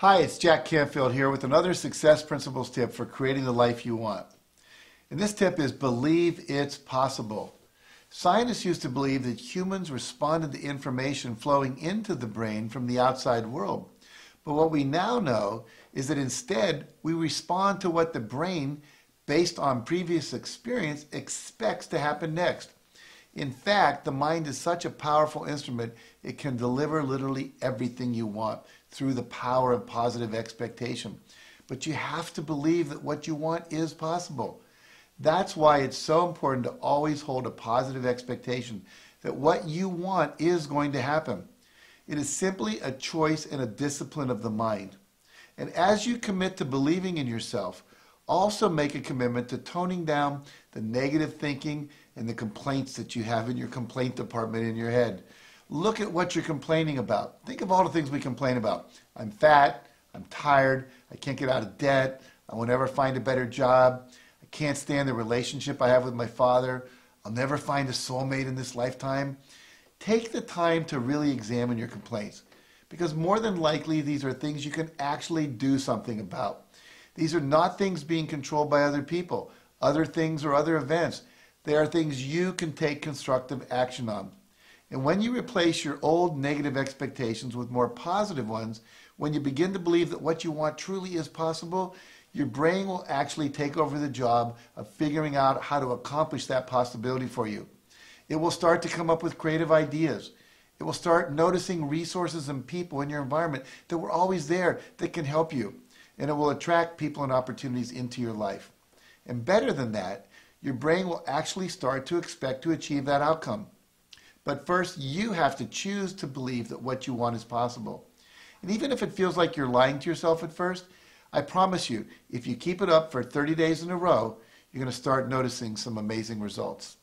Hi, it's Jack Canfield here with another Success Principles tip for creating the life you want. And this tip is believe it's possible. Scientists used to believe that humans responded to information flowing into the brain from the outside world. But what we now know is that instead we respond to what the brain, based on previous experience, expects to happen next. In fact, the mind is such a powerful instrument, it can deliver literally everything you want through the power of positive expectation. But you have to believe that what you want is possible. That's why it's so important to always hold a positive expectation that what you want is going to happen. It is simply a choice and a discipline of the mind. And as you commit to believing in yourself, also make a commitment to toning down the negative thinking and the complaints that you have in your complaint department in your head. Look at what you're complaining about. Think of all the things we complain about. I'm fat. I'm tired. I can't get out of debt. I will never find a better job. I can't stand the relationship I have with my father. I'll never find a soulmate in this lifetime. Take the time to really examine your complaints because more than likely these are things you can actually do something about. These are not things being controlled by other people, other things or other events. They are things you can take constructive action on. And when you replace your old negative expectations with more positive ones, when you begin to believe that what you want truly is possible, your brain will actually take over the job of figuring out how to accomplish that possibility for you. It will start to come up with creative ideas. It will start noticing resources and people in your environment that were always there that can help you. And it will attract people and opportunities into your life. And better than that, your brain will actually start to expect to achieve that outcome. But first, you have to choose to believe that what you want is possible. And even if it feels like you're lying to yourself at first, I promise you, if you keep it up for 30 days in a row, you're going to start noticing some amazing results.